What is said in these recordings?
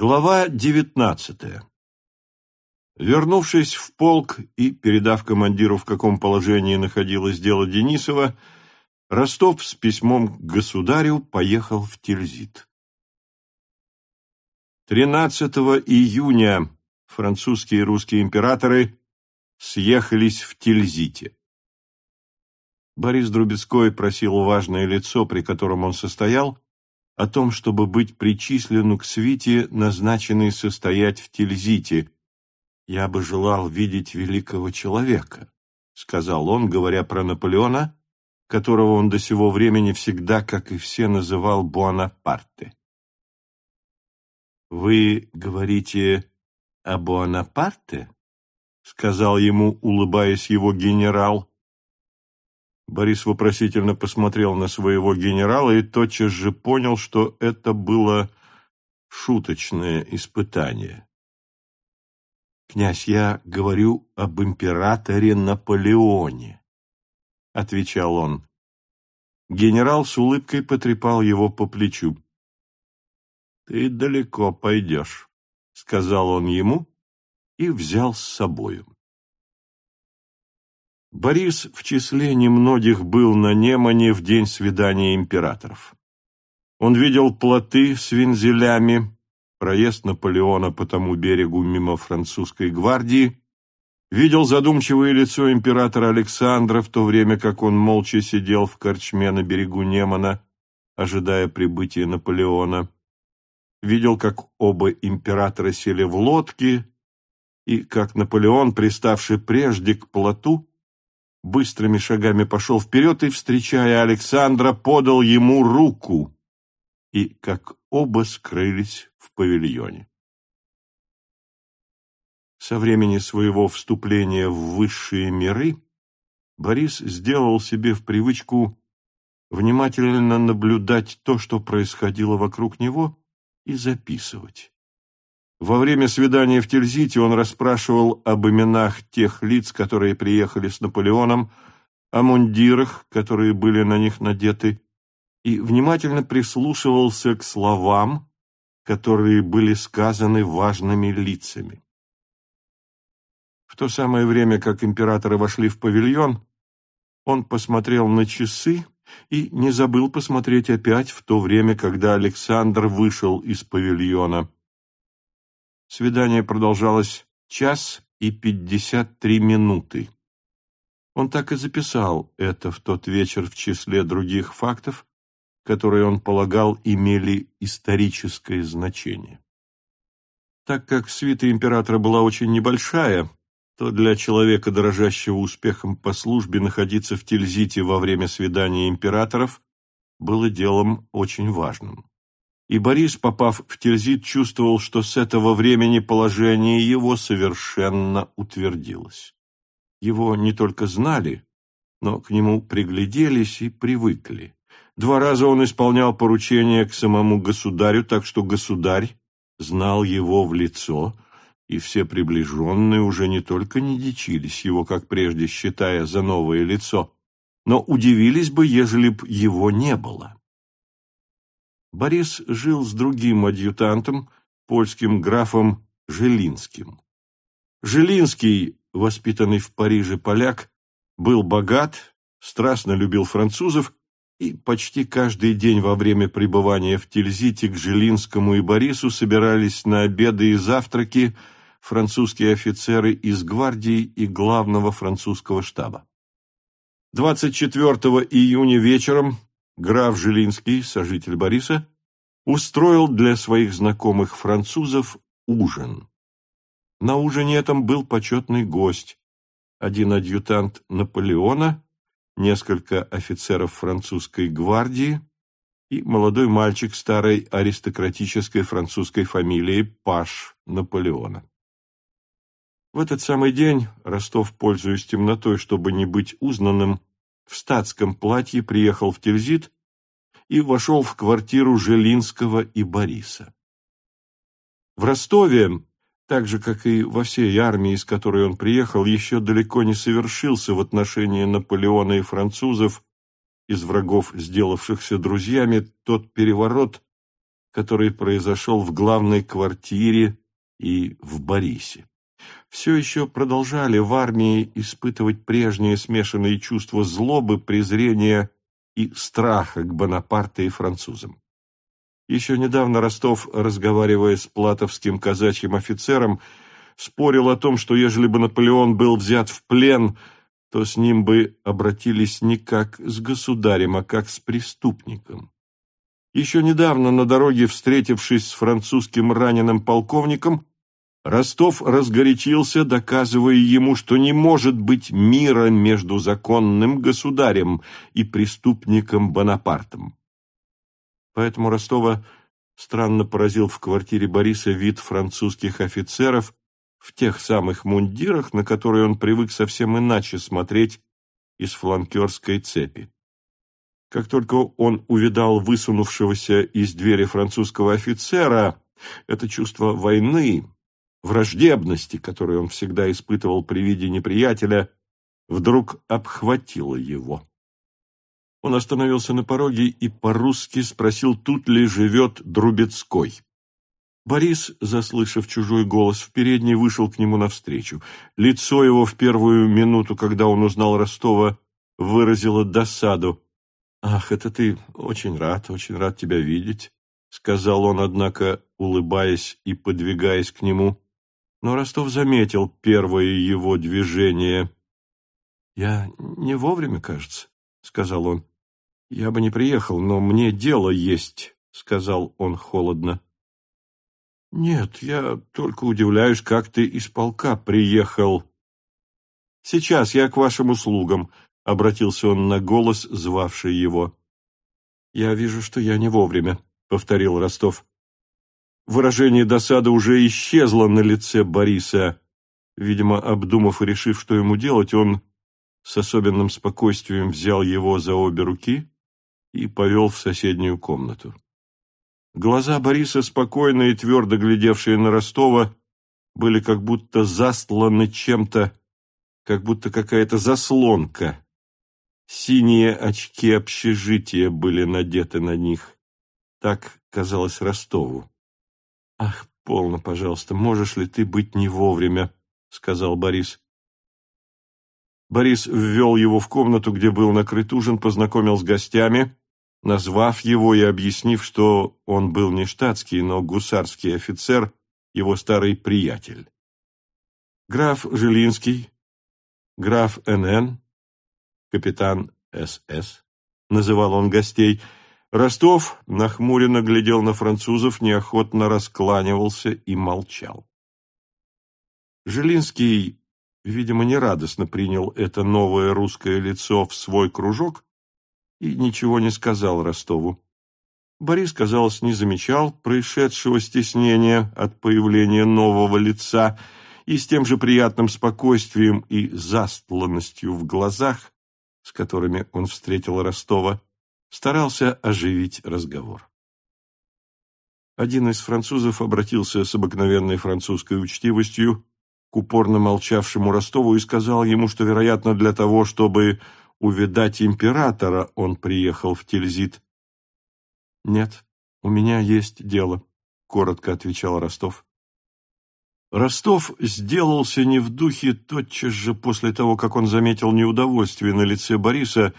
Глава девятнадцатая Вернувшись в полк и передав командиру, в каком положении находилось дело Денисова, Ростов с письмом к государю поехал в Тильзит. 13 июня французские и русские императоры съехались в Тильзите. Борис Друбецкой просил важное лицо, при котором он состоял, о том, чтобы быть причислену к свите, назначенной состоять в Тильзите. «Я бы желал видеть великого человека», — сказал он, говоря про Наполеона, которого он до сего времени всегда, как и все, называл Буанапарте. «Вы говорите о Буанапарте?» — сказал ему, улыбаясь его генерал. Борис вопросительно посмотрел на своего генерала и тотчас же понял, что это было шуточное испытание. «Князь, я говорю об императоре Наполеоне», — отвечал он. Генерал с улыбкой потрепал его по плечу. «Ты далеко пойдешь», — сказал он ему и взял с собою. Борис в числе немногих был на Немане в день свидания императоров. Он видел плоты с вензелями, проезд Наполеона по тому берегу мимо французской гвардии, видел задумчивое лицо императора Александра в то время, как он молча сидел в корчме на берегу Немана, ожидая прибытия Наполеона, видел, как оба императора сели в лодки, и как Наполеон, приставший прежде к плоту, быстрыми шагами пошел вперед и, встречая Александра, подал ему руку, и как оба скрылись в павильоне. Со времени своего вступления в высшие миры Борис сделал себе в привычку внимательно наблюдать то, что происходило вокруг него, и записывать. Во время свидания в Тильзите он расспрашивал об именах тех лиц, которые приехали с Наполеоном, о мундирах, которые были на них надеты, и внимательно прислушивался к словам, которые были сказаны важными лицами. В то самое время, как императоры вошли в павильон, он посмотрел на часы и не забыл посмотреть опять в то время, когда Александр вышел из павильона. Свидание продолжалось час и пятьдесят три минуты. Он так и записал это в тот вечер в числе других фактов, которые он полагал имели историческое значение. Так как свита императора была очень небольшая, то для человека, дорожащего успехом по службе, находиться в Тильзите во время свидания императоров было делом очень важным и Борис, попав в Терзит, чувствовал, что с этого времени положение его совершенно утвердилось. Его не только знали, но к нему пригляделись и привыкли. Два раза он исполнял поручения к самому государю, так что государь знал его в лицо, и все приближенные уже не только не дичились его, как прежде, считая за новое лицо, но удивились бы, ежели б его не было. Борис жил с другим адъютантом, польским графом Желинским. Желинский, воспитанный в Париже поляк, был богат, страстно любил французов, и почти каждый день во время пребывания в Тильзите к Желинскому и Борису собирались на обеды и завтраки французские офицеры из гвардии и главного французского штаба. 24 июня вечером граф Жилинский, сожитель Бориса, устроил для своих знакомых французов ужин. На ужине этом был почетный гость, один адъютант Наполеона, несколько офицеров французской гвардии и молодой мальчик старой аристократической французской фамилии Паш Наполеона. В этот самый день Ростов, пользуясь темнотой, чтобы не быть узнанным, в статском платье приехал в Тильзит и вошел в квартиру Желинского и Бориса. В Ростове, так же, как и во всей армии, из которой он приехал, еще далеко не совершился в отношении Наполеона и французов, из врагов, сделавшихся друзьями, тот переворот, который произошел в главной квартире и в Борисе. Все еще продолжали в армии испытывать прежние смешанные чувства злобы, презрения и страха к Бонапарту и французам. Еще недавно Ростов, разговаривая с платовским казачьим офицером, спорил о том, что ежели бы Наполеон был взят в плен, то с ним бы обратились не как с государем, а как с преступником. Еще недавно на дороге, встретившись с французским раненым полковником, Ростов разгорячился, доказывая ему, что не может быть мира между законным государем и преступником Бонапартом. Поэтому Ростова странно поразил в квартире Бориса вид французских офицеров в тех самых мундирах, на которые он привык совсем иначе смотреть из фланкерской цепи. Как только он увидал высунувшегося из двери французского офицера, это чувство войны, враждебности, которую он всегда испытывал при виде неприятеля, вдруг обхватило его. Он остановился на пороге и по-русски спросил, тут ли живет Друбецкой. Борис, заслышав чужой голос в передней, вышел к нему навстречу. Лицо его в первую минуту, когда он узнал Ростова, выразило досаду. «Ах, это ты! Очень рад, очень рад тебя видеть», — сказал он, однако, улыбаясь и подвигаясь к нему. Но Ростов заметил первое его движение. «Я не вовремя, кажется», — сказал он. «Я бы не приехал, но мне дело есть», — сказал он холодно. «Нет, я только удивляюсь, как ты из полка приехал». «Сейчас я к вашим услугам», — обратился он на голос, звавший его. «Я вижу, что я не вовремя», — повторил Ростов. Выражение досады уже исчезло на лице Бориса. Видимо, обдумав и решив, что ему делать, он с особенным спокойствием взял его за обе руки и повел в соседнюю комнату. Глаза Бориса, спокойно и твердо глядевшие на Ростова, были как будто застланы чем-то, как будто какая-то заслонка. Синие очки общежития были надеты на них. Так казалось Ростову. «Ах, полно, пожалуйста, можешь ли ты быть не вовремя?» — сказал Борис. Борис ввел его в комнату, где был накрыт ужин, познакомил с гостями, назвав его и объяснив, что он был не штатский, но гусарский офицер, его старый приятель. Граф Жилинский, граф НН, капитан СС, называл он гостей. Ростов нахмуренно глядел на французов, неохотно раскланивался и молчал. Жилинский, видимо, нерадостно принял это новое русское лицо в свой кружок и ничего не сказал Ростову. Борис, казалось, не замечал происшедшего стеснения от появления нового лица и с тем же приятным спокойствием и застланностью в глазах, с которыми он встретил Ростова, старался оживить разговор. Один из французов обратился с обыкновенной французской учтивостью к упорно молчавшему Ростову и сказал ему, что, вероятно, для того, чтобы увидать императора, он приехал в Тильзит. «Нет, у меня есть дело», — коротко отвечал Ростов. Ростов сделался не в духе тотчас же после того, как он заметил неудовольствие на лице Бориса,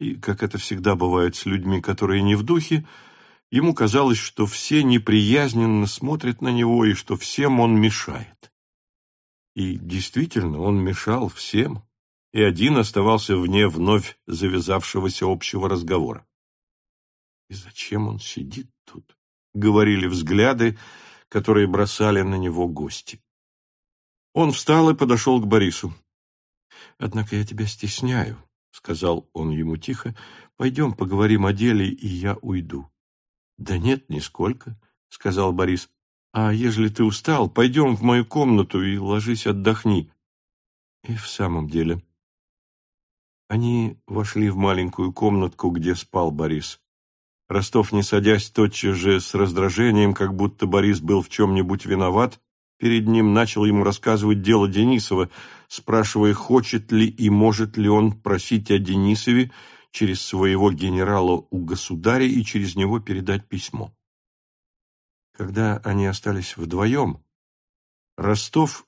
и, как это всегда бывает с людьми, которые не в духе, ему казалось, что все неприязненно смотрят на него и что всем он мешает. И действительно, он мешал всем и один оставался вне вновь завязавшегося общего разговора. «И зачем он сидит тут?» — говорили взгляды, которые бросали на него гости. Он встал и подошел к Борису. «Однако я тебя стесняю», — сказал он ему тихо. «Пойдем поговорим о деле, и я уйду». «Да нет, нисколько», — сказал Борис. «А ежели ты устал, пойдем в мою комнату и ложись отдохни». И в самом деле они вошли в маленькую комнатку, где спал Борис. Ростов, не садясь тотчас же с раздражением, как будто Борис был в чем-нибудь виноват, перед ним начал ему рассказывать дело Денисова, спрашивая, хочет ли и может ли он просить о Денисове через своего генерала у государя и через него передать письмо. Когда они остались вдвоем, Ростов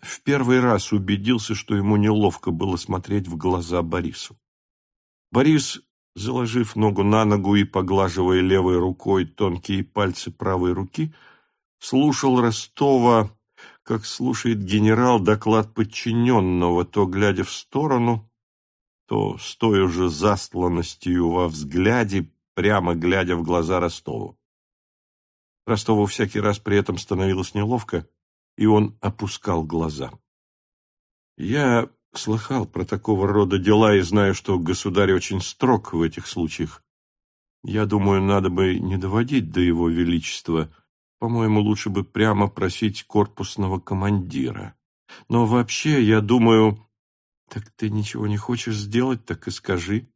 в первый раз убедился, что ему неловко было смотреть в глаза Борису. Борис, заложив ногу на ногу и поглаживая левой рукой тонкие пальцы правой руки, слушал Ростова, как слушает генерал доклад подчиненного, то глядя в сторону, то с той уже застланностью во взгляде, прямо глядя в глаза Ростову. Ростову всякий раз при этом становилось неловко, и он опускал глаза. Я слыхал про такого рода дела и знаю, что государь очень строг в этих случаях. Я думаю, надо бы не доводить до его величества. По-моему, лучше бы прямо просить корпусного командира. Но вообще, я думаю... Так ты ничего не хочешь сделать, так и скажи.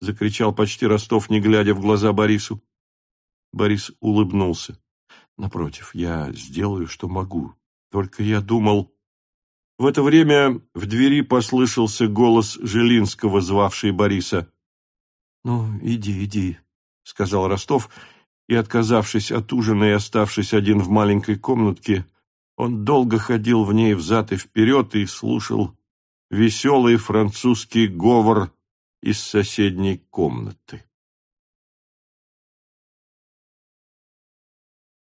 Закричал почти Ростов, не глядя в глаза Борису. Борис улыбнулся. Напротив, я сделаю, что могу. Только я думал... В это время в двери послышался голос Желинского, звавший Бориса. «Ну, иди, иди», — сказал Ростов, и, отказавшись от ужина и оставшись один в маленькой комнатке, он долго ходил в ней взад и вперед и слушал веселый французский говор из соседней комнаты.